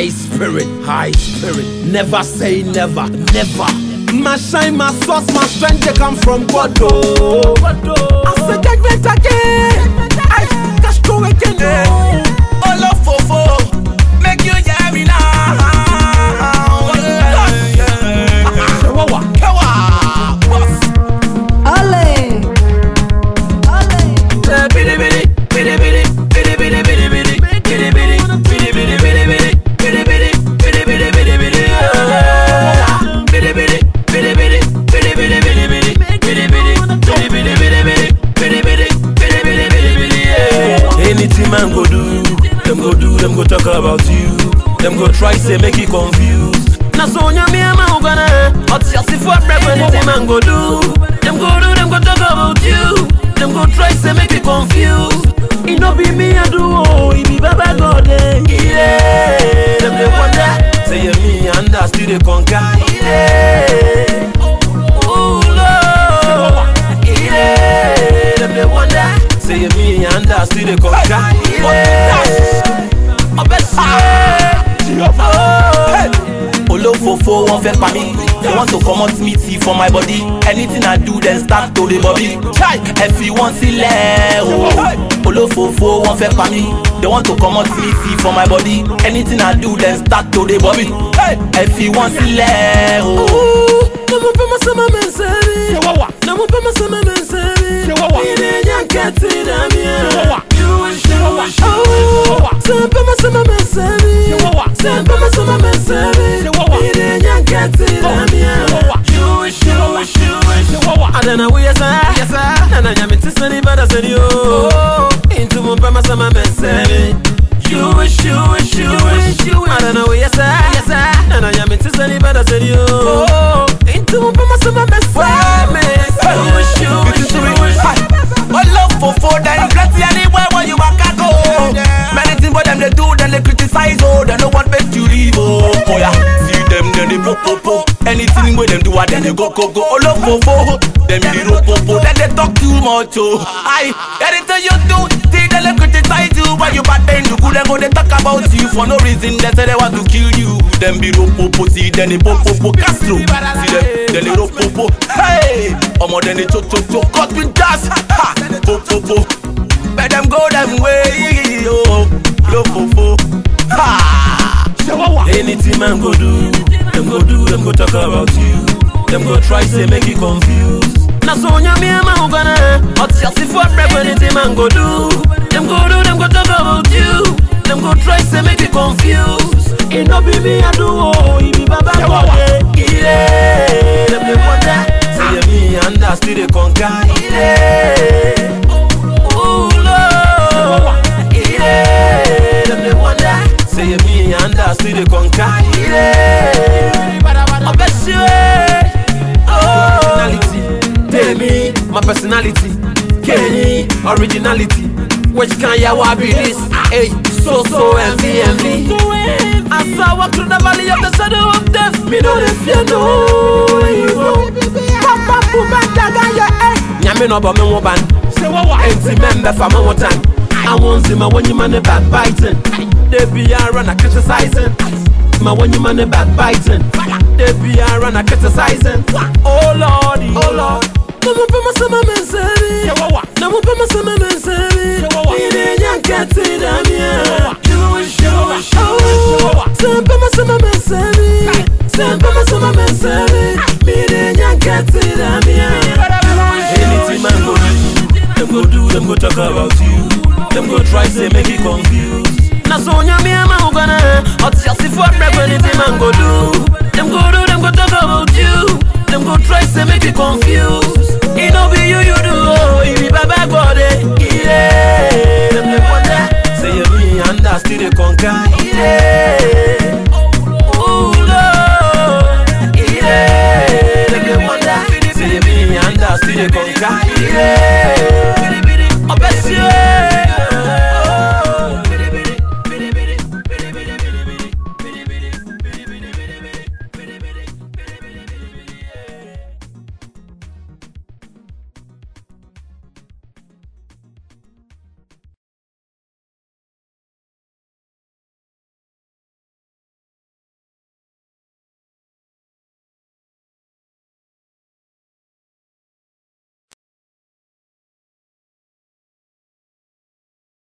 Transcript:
high spirit, high spirit. Never say never, never. My shine, my source, my strength, they come from God. I say judgment again. Say make you confused. Na so nyame ama ugana, oti asifo abrek anything man go do. Them go do, them go talk about you. Them go try say make you confused. It no be me I do, oh, it be Baba God, eh. Yeah. Them they wonder, say yeah, me and I still they conquer. Fẹ́ pa mí. They want to comot me tea for my body. Anything I do then start to dey bobby. Ẹ fi wọ́n sílẹ̀ o. Olofofo wọn fẹ́ pa mí. They want to come comot me tea for my body. Anything I do then start to the body. Ẹ fi wọ́n sílẹ̀ o. Namupema sama mensari Tempo masoma mesere dem dey go go go olofofo dem dey ropopo dem dey talk too much oh. o. ayi anything you do till dem dey criticize you when you bad dem dugu dem go dey talk about you. For no reason They say they want to kill you. dem be ropopo till dem dey popopo castro till dem dem dey ropopo hey ọmọ dem dey chochocho cut me dance ha popopo bẹ them go them way oh. o lofofo ha. Anything man go do dem go do dem go talk about you. Them go try say make you confused. So asifo abrek anything man go do. Them go do, them go talk about you. Them go try say make you confused. It no be me I do, oh, it be Baba God. eh. Yeah. Them they wonder, say yeah, me and I still they conquer. Yeah. Ooh, Lord. Yeah. Them say me and I still they conquer. Kenny, originality. Which kind ya wa be this? Hey, so so envy envy. As I walk through the valley of the shadow of death, me no dey fear no evil. Papa puma daga your head. Nyame no bo me wo ban. Say what what? Enti member fa me wo tan. I won't see my when you man backbiting. They be a run a criticizing. My when you man backbiting. They be a run a criticizing. Oh lordy, oh lord. Namupema sama mensari so nyame ama wo gana ɔte asefoɔ man go do. Them go do.